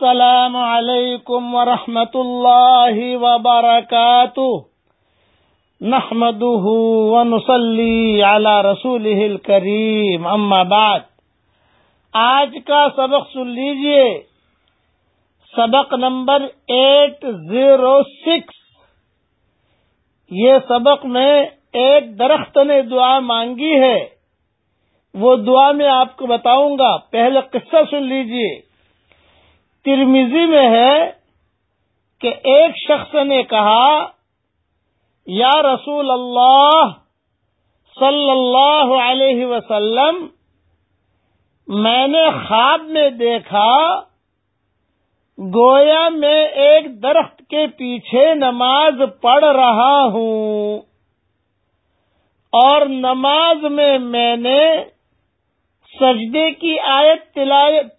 السلام علیکم ورحمۃ اللہ وبرکاتہ۔ نحمده ونصلي على رسوله الكريم اما بعد۔ آج کا سبق سن لیجیے۔ سبق نمبر ایٹ زیرو سکس۔ یہ سبق میں ایک درخت نے دعا مانگی ہے۔ وہ دعا میں آپ کو بتاؤں گا۔ پہلے قصہ سن لیجیے۔ ترمیزی میں ہے کہ ایک شخص نے کہا، یا رسول اللہ صلی اللہ علیہ وسلم، میں نے خواب میں دیکھا، گویا میں ایک درخت کے پیچھے نماز پڑھ رہا ہوں۔ اور نماز میں میں نے سجدے کی آیت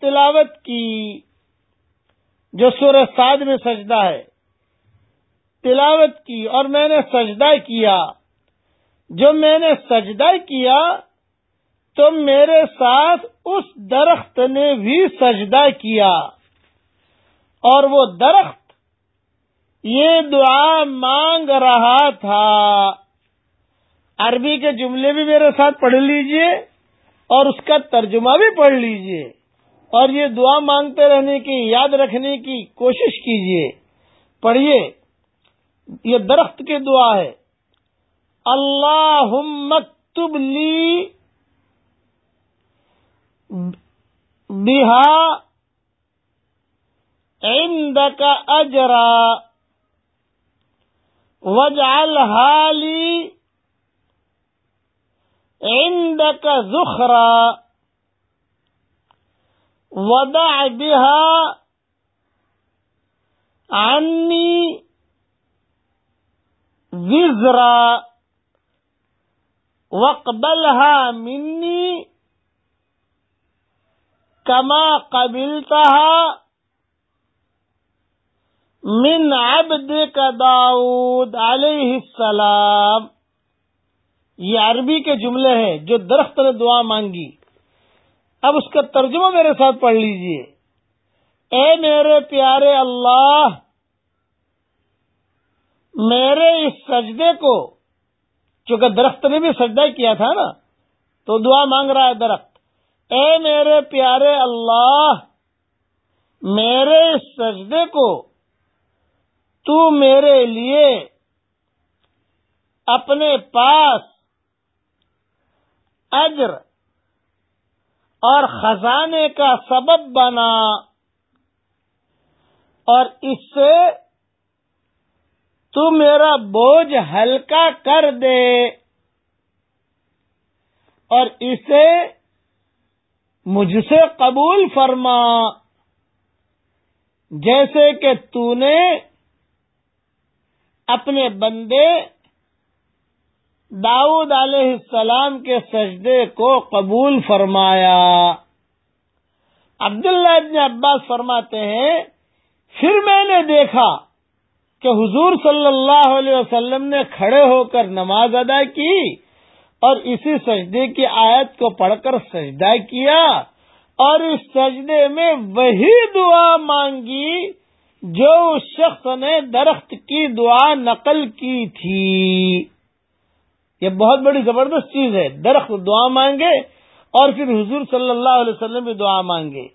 تلاوت کی۔ جو سورہ سعد میں سجدہ ہے، تلاوت کی اور میں نے سجدہ کیا۔ جو میں نے سجدہ کیا، تو میرے ساتھ اس درخت نے بھی سجدہ کیا۔ اور وہ درخت یہ دعا مانگ رہا تھا۔ عربی کے جملے بھی میرے ساتھ پڑھ لیجیے اور اس کا ترجمہ بھی پڑھ لیجیے۔ اور یہ دعا مانگتے رہنے کی، یاد رکھنے کی کوشش کیجیے۔ پڑھیے یہ درخت کی دعا ہے۔ اللہ مکتب لی بہا کا اجرا وجعل حالی کا زخرا ودع بها عني وزرا وقبلها مني كما قبلتها من عبدك داود علیہ السلام یہ عربی کے جملے ہیں جو درخت نے دعا مانگی۔ اب اس کا ترجمہ میرے ساتھ پڑھ لیجیے۔ اے میرے پیارے اللہ، میرے اس سجدے کو، چونکہ درخت نے بھی سجدہ کیا تھا نا، تو دعا مانگ رہا ہے درخت۔ اے میرے پیارے اللہ، میرے اس سجدے کو، تو میرے لیے اپنے پاس اجر اور خزانے کا سبب بنا اور اس سے تو میرا بوجھ ہلکا کر دے اور اسے مجھ سے قبول فرما جیسے کہ تو نے اپنے بندے داؤد علیہ السلام کے سجدے کو قبول فرمایا۔ عبداللہ ابن عباس فرماتے ہیں، پھر میں نے دیکھا کہ حضور صلی اللہ علیہ وسلم نے کھڑے ہو کر نماز ادا کی اور اسی سجدے کی آیت کو پڑھ کر سجدہ کیا اور اس سجدے میں وہی دعا مانگی جو اس شخص نے درخت کی دعا نقل کی تھی۔ یہ بہت بڑی زبردست چیز ہے۔ درخت دعا مانگے اور پھر حضور صلی اللہ علیہ وسلم بھی دعا مانگے۔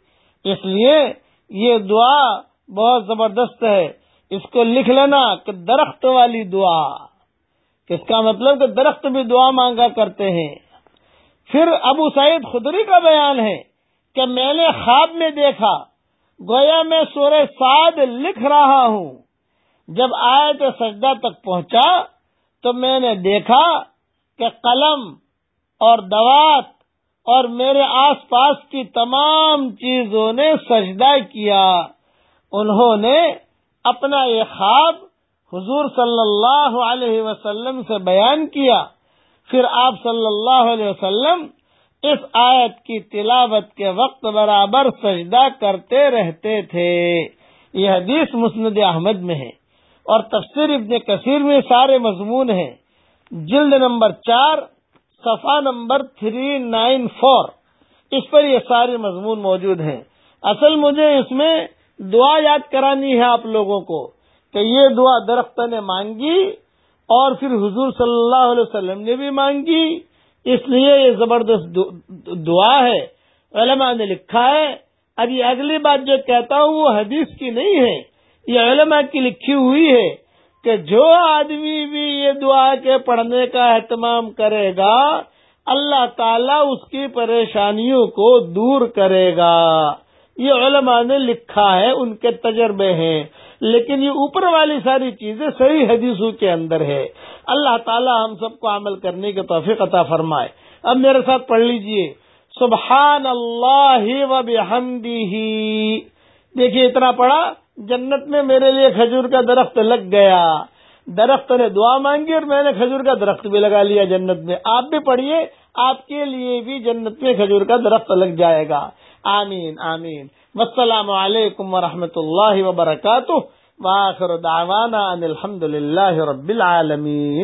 اس لیے یہ دعا بہت زبردست ہے۔ اس کو لکھ لینا کہ درخت والی دعا۔ اس کا مطلب کہ درخت بھی دعا مانگا کرتے ہیں۔ پھر ابو سعید خدری کا بیان ہے کہ میں نے خواب میں دیکھا، گویا میں سورہ سعد لکھ رہا ہوں۔ جب آئے تو سجدہ تک پہنچا تو میں نے دیکھا کہ قلم اور دوات اور میرے آس پاس کی تمام چیزوں نے سجدہ کیا۔ انہوں نے اپنا یہ خواب حضور صلی اللہ علیہ وسلم سے بیان کیا۔ پھر آپ صلی اللہ علیہ وسلم اس آیت کی تلاوت کے وقت برابر سجدہ کرتے رہتے تھے۔ یہ حدیث مسند احمد میں ہے اور تفسیر ابن کثیر میں سارے مضمون ہیں۔ جلد نمبر چار، صفحہ نمبر تھری نائن فور۔ اس پر یہ سارے مضمون موجود ہیں۔ اصل مجھے اس میں دعا یاد کرانی ہے آپ لوگوں کو کہ یہ دعا درخت نے مانگی اور پھر حضور صلی اللہ علیہ وسلم نے بھی مانگی۔ اس لیے یہ زبردست دعا ہے۔ علماء نے لکھا ہے۔ اب یہ اگلی بات جو کہتا ہوں وہ حدیث کی نہیں ہے۔ یہ علماء کی لکھی ہوئی ہے۔ کہ جو آدمی بھی یہ دعا کے پڑھنے کا اہتمام کرے گا، اللہ تعالیٰ اس کی پریشانیوں کو دور کرے گا۔ یہ علماء نے لکھا ہے، ان کے تجربے ہیں۔ لیکن یہ اوپر والی ساری چیزیں صحیح حدیثوں کے اندر ہے۔ اللہ تعالیٰ ہم سب کو عمل کرنے کے توفیق عطا فرمائے۔ اب میرے ساتھ پڑھ لیجیے۔ سبحان اللہ و بحمدہ۔ دیکھیے، اتنا پڑا جنت میں میرے لیے کھجور کا درخت لگ گیا۔ درخت نے دعا مانگی اور میں نے کھجور کا درخت بھی لگا لیا جنت میں۔ آپ بھی پڑھیے، آپ کے لیے بھی جنت میں کھجور کا درخت لگ جائے گا۔ آمین آمین۔ السلام علیکم ورحمۃ اللہ وبرکاتہ۔ واخر دعوانا ان الحمد للہ رب العالمین۔